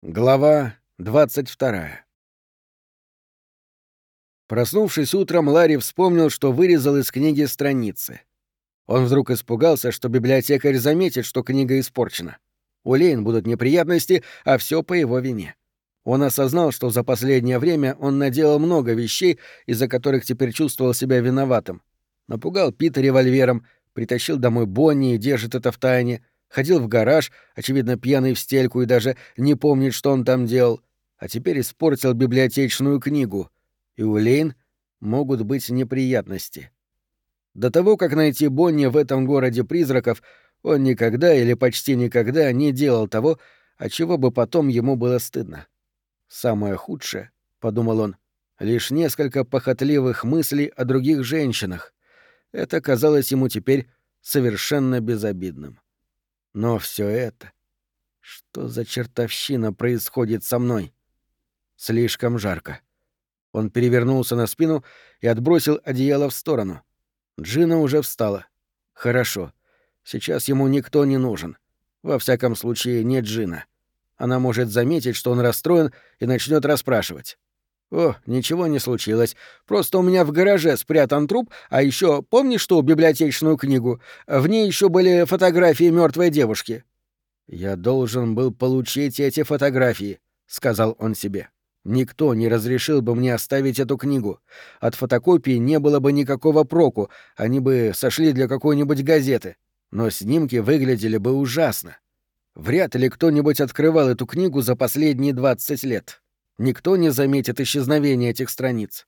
Глава 22. Проснувшись утром, Ларри вспомнил, что вырезал из книги страницы. Он вдруг испугался, что библиотекарь заметит, что книга испорчена. У Лейн будут неприятности, а все по его вине. Он осознал, что за последнее время он наделал много вещей, из-за которых теперь чувствовал себя виноватым. Напугал Пита револьвером, притащил домой Бонни и держит это в тайне — ходил в гараж, очевидно, пьяный в стельку и даже не помнит, что он там делал, а теперь испортил библиотечную книгу. И у Лейн могут быть неприятности. До того, как найти Бонни в этом городе призраков, он никогда или почти никогда не делал того, от чего бы потом ему было стыдно. «Самое худшее», — подумал он, — «лишь несколько похотливых мыслей о других женщинах». Это казалось ему теперь совершенно безобидным. Но все это... Что за чертовщина происходит со мной? Слишком жарко. Он перевернулся на спину и отбросил одеяло в сторону. Джина уже встала. Хорошо. Сейчас ему никто не нужен. Во всяком случае, не Джина. Она может заметить, что он расстроен, и начнет расспрашивать. «О, ничего не случилось. Просто у меня в гараже спрятан труп, а еще помнишь ту библиотечную книгу? В ней еще были фотографии мертвой девушки». «Я должен был получить эти фотографии», — сказал он себе. «Никто не разрешил бы мне оставить эту книгу. От фотокопии не было бы никакого проку, они бы сошли для какой-нибудь газеты. Но снимки выглядели бы ужасно. Вряд ли кто-нибудь открывал эту книгу за последние двадцать лет». Никто не заметит исчезновения этих страниц.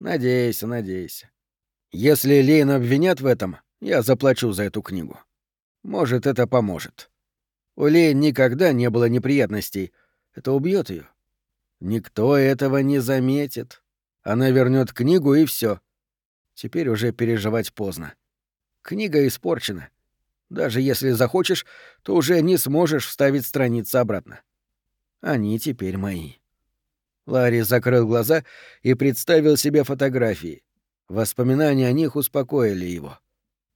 Надейся, надейся. Если Лейн обвинят в этом, я заплачу за эту книгу. Может, это поможет. У Лейн никогда не было неприятностей. Это убьет ее. Никто этого не заметит. Она вернет книгу и все. Теперь уже переживать поздно. Книга испорчена. Даже если захочешь, то уже не сможешь вставить страницы обратно. Они теперь мои. Ларри закрыл глаза и представил себе фотографии. Воспоминания о них успокоили его.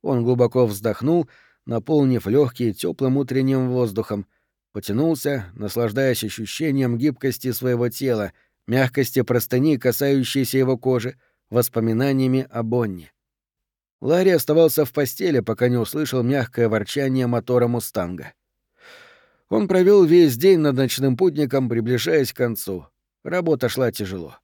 Он глубоко вздохнул, наполнив легкие теплым утренним воздухом, потянулся, наслаждаясь ощущением гибкости своего тела, мягкости простыни, касающейся его кожи, воспоминаниями о Бонне. Ларри оставался в постели, пока не услышал мягкое ворчание мотора «Мустанга». Он провел весь день над ночным путником, приближаясь к концу — Работа шла тяжело.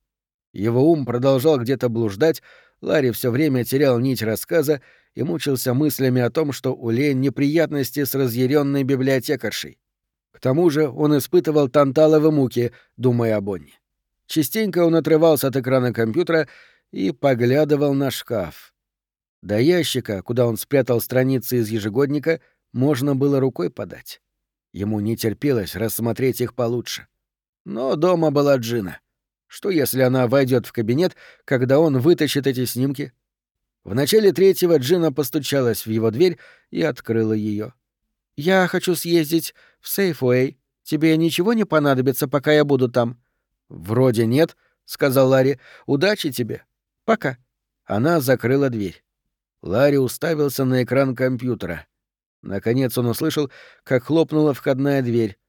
Его ум продолжал где-то блуждать, Ларри все время терял нить рассказа и мучился мыслями о том, что у Лейн неприятности с разъяренной библиотекаршей. К тому же он испытывал танталовые муки, думая о Бонне. Частенько он отрывался от экрана компьютера и поглядывал на шкаф. До ящика, куда он спрятал страницы из ежегодника, можно было рукой подать. Ему не терпелось рассмотреть их получше. Но дома была Джина. Что если она войдет в кабинет, когда он вытащит эти снимки? В начале третьего Джина постучалась в его дверь и открыла ее. «Я хочу съездить в Сейфуэй. Тебе ничего не понадобится, пока я буду там?» «Вроде нет», — сказал Ларри. «Удачи тебе. Пока». Она закрыла дверь. Ларри уставился на экран компьютера. Наконец он услышал, как хлопнула входная дверь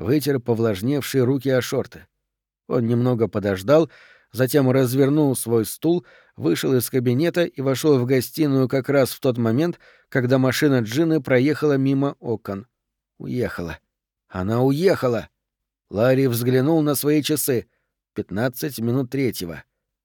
вытер повлажневшие руки о шорты. Он немного подождал, затем развернул свой стул, вышел из кабинета и вошел в гостиную как раз в тот момент, когда машина Джины проехала мимо окон. Уехала. Она уехала. Ларри взглянул на свои часы. Пятнадцать минут третьего.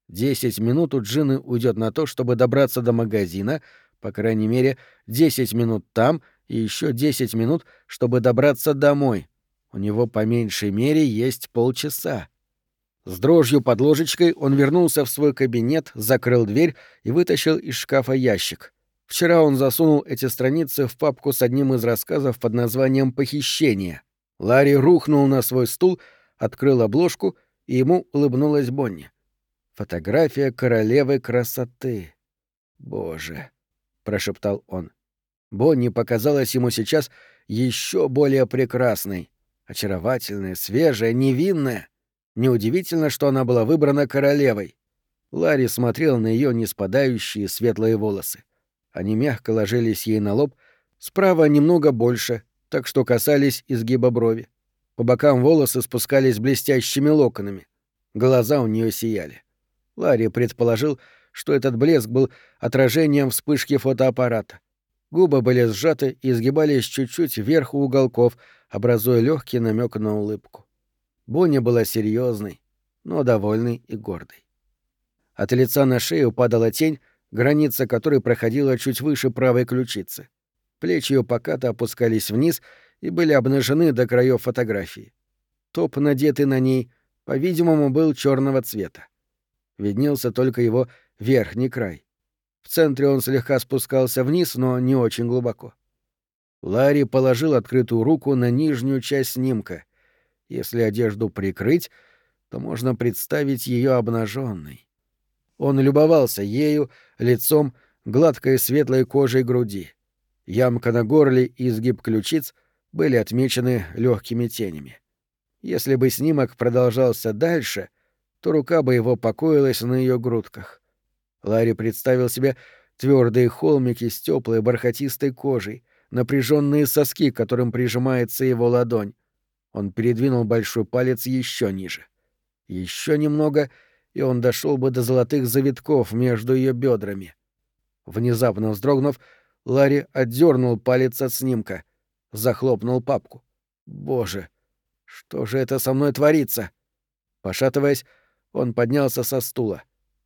Десять минут у Джины уйдет на то, чтобы добраться до магазина, по крайней мере, десять минут там и еще десять минут, чтобы добраться домой. У него по меньшей мере есть полчаса. С дрожью под ложечкой он вернулся в свой кабинет, закрыл дверь и вытащил из шкафа ящик. Вчера он засунул эти страницы в папку с одним из рассказов под названием «Похищение». Ларри рухнул на свой стул, открыл обложку, и ему улыбнулась Бонни. Фотография королевы красоты. «Боже!» — прошептал он. Бонни показалась ему сейчас еще более прекрасной. Очаровательная, свежая, невинная. Неудивительно, что она была выбрана королевой. Ларри смотрел на ее неспадающие светлые волосы. Они мягко ложились ей на лоб, справа немного больше, так что касались изгиба брови. По бокам волосы спускались блестящими локонами. Глаза у нее сияли. Ларри предположил, что этот блеск был отражением вспышки фотоаппарата. Губы были сжаты и изгибались чуть-чуть вверх у уголков, образуя легкий намек на улыбку. Бонни была серьезной, но довольной и гордой. От лица на шею падала тень, граница которой проходила чуть выше правой ключицы. Плечи ее покато опускались вниз и были обнажены до краев фотографии. Топ, надетый на ней, по-видимому, был черного цвета. Виднелся только его верхний край. В центре он слегка спускался вниз, но не очень глубоко. Ларри положил открытую руку на нижнюю часть снимка. Если одежду прикрыть, то можно представить ее обнаженной. Он любовался ею, лицом, гладкой светлой кожей груди. Ямка на горле и изгиб ключиц были отмечены легкими тенями. Если бы снимок продолжался дальше, то рука бы его покоилась на ее грудках. Ларри представил себе твердые холмики с теплой бархатистой кожей, напряженные соски, к которым прижимается его ладонь. Он передвинул большой палец еще ниже. Еще немного, и он дошел бы до золотых завитков между ее бедрами. Внезапно вздрогнув, Ларри отдернул палец от снимка, захлопнул папку. Боже, что же это со мной творится? Пошатываясь, он поднялся со стула.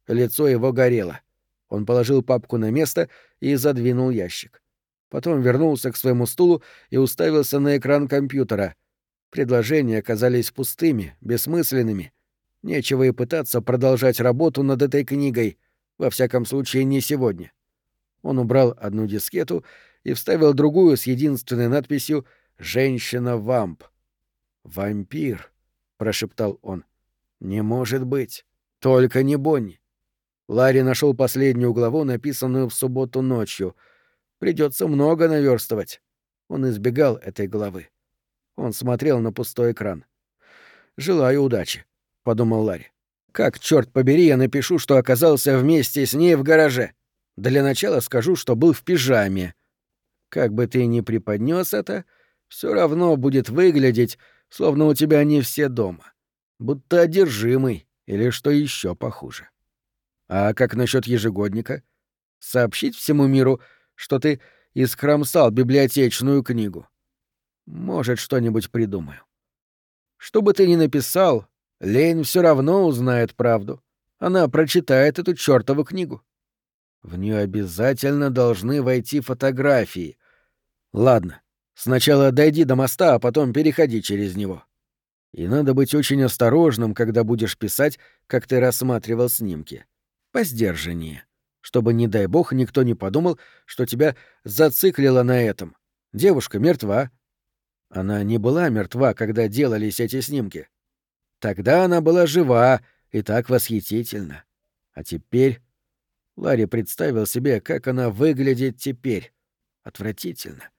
Лицо его горело. Он положил папку на место и задвинул ящик. Потом вернулся к своему стулу и уставился на экран компьютера. Предложения оказались пустыми, бессмысленными. Нечего и пытаться продолжать работу над этой книгой, во всяком случае не сегодня. Он убрал одну дискету и вставил другую с единственной надписью «Женщина-вамп». «Вампир», — прошептал он. «Не может быть. Только не Бонни». Ларри нашел последнюю главу, написанную в субботу ночью. Придется много наверстывать. Он избегал этой главы. Он смотрел на пустой экран. «Желаю удачи», — подумал Ларри. «Как, черт побери, я напишу, что оказался вместе с ней в гараже?» Для начала скажу, что был в пижаме. Как бы ты ни преподнес это, все равно будет выглядеть, словно у тебя не все дома. Будто одержимый или что еще похуже. А как насчет ежегодника? Сообщить всему миру, что ты искромсал библиотечную книгу. Может, что-нибудь придумаю. Что бы ты ни написал, Лейн все равно узнает правду. Она прочитает эту чертову книгу. В нее обязательно должны войти фотографии. Ладно, сначала дойди до моста, а потом переходи через него. И надо быть очень осторожным, когда будешь писать, как ты рассматривал снимки. Посдержаннее. Чтобы, не дай бог, никто не подумал, что тебя зациклило на этом. Девушка мертва. Она не была мертва, когда делались эти снимки. Тогда она была жива и так восхитительна. А теперь Ларри представил себе, как она выглядит теперь. Отвратительно.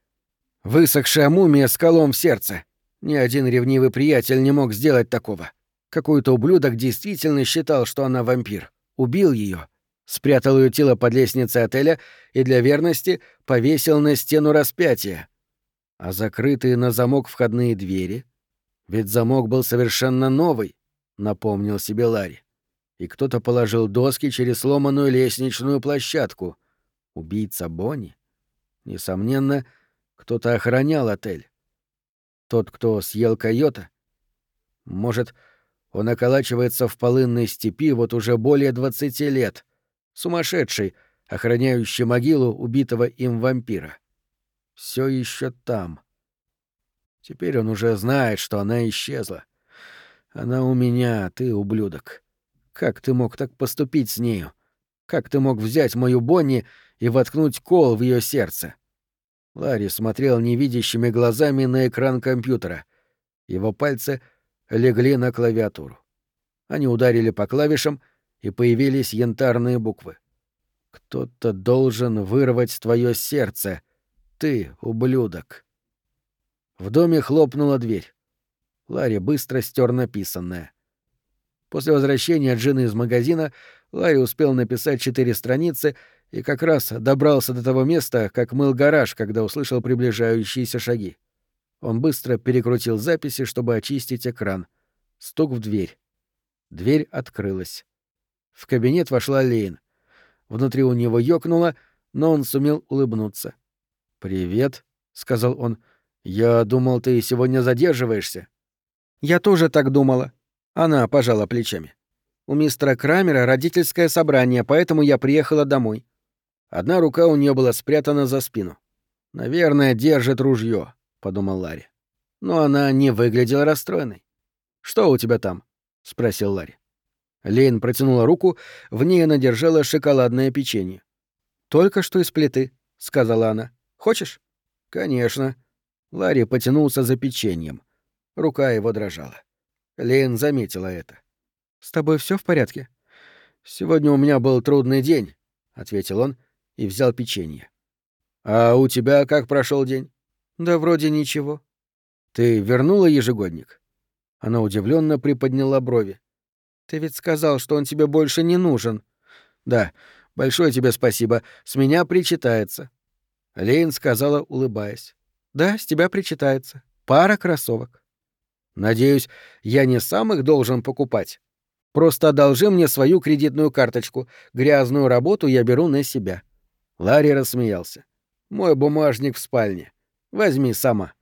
Высохшая мумия с колом в сердце. Ни один ревнивый приятель не мог сделать такого. Какой-то ублюдок действительно считал, что она вампир. Убил ее, спрятал ее тело под лестницей отеля и для верности повесил на стену распятия. А закрытые на замок входные двери? Ведь замок был совершенно новый, напомнил себе Ларри и кто-то положил доски через сломанную лестничную площадку. Убийца Бонни? Несомненно, кто-то охранял отель. Тот, кто съел койота? Может, он околачивается в полынной степи вот уже более двадцати лет. Сумасшедший, охраняющий могилу убитого им вампира. Все еще там. Теперь он уже знает, что она исчезла. Она у меня, ты ублюдок. Как ты мог так поступить с нею? Как ты мог взять мою Бонни и воткнуть кол в ее сердце? Ларри смотрел невидящими глазами на экран компьютера. Его пальцы легли на клавиатуру. Они ударили по клавишам, и появились янтарные буквы. «Кто-то должен вырвать твое сердце. Ты, ублюдок». В доме хлопнула дверь. Ларри быстро стер написанное. После возвращения Джины из магазина Ларри успел написать четыре страницы и как раз добрался до того места, как мыл гараж, когда услышал приближающиеся шаги. Он быстро перекрутил записи, чтобы очистить экран. Стук в дверь. Дверь открылась. В кабинет вошла Лейн. Внутри у него ёкнуло, но он сумел улыбнуться. «Привет», — сказал он. «Я думал, ты сегодня задерживаешься». «Я тоже так думала». Она пожала плечами. «У мистера Крамера родительское собрание, поэтому я приехала домой». Одна рука у нее была спрятана за спину. «Наверное, держит ружье, подумал Ларри. Но она не выглядела расстроенной. «Что у тебя там?» — спросил Ларри. Лейн протянула руку, в ней она держала шоколадное печенье. «Только что из плиты», — сказала она. «Хочешь?» «Конечно». Ларри потянулся за печеньем. Рука его дрожала. Лейн заметила это. «С тобой все в порядке?» «Сегодня у меня был трудный день», — ответил он и взял печенье. «А у тебя как прошел день?» «Да вроде ничего». «Ты вернула ежегодник?» Она удивленно приподняла брови. «Ты ведь сказал, что он тебе больше не нужен». «Да, большое тебе спасибо. С меня причитается». Лейн сказала, улыбаясь. «Да, с тебя причитается. Пара кроссовок». «Надеюсь, я не сам их должен покупать. Просто одолжи мне свою кредитную карточку. Грязную работу я беру на себя». Ларри рассмеялся. «Мой бумажник в спальне. Возьми сама».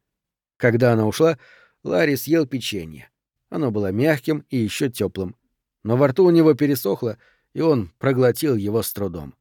Когда она ушла, Ларри съел печенье. Оно было мягким и еще теплым. Но во рту у него пересохло, и он проглотил его с трудом.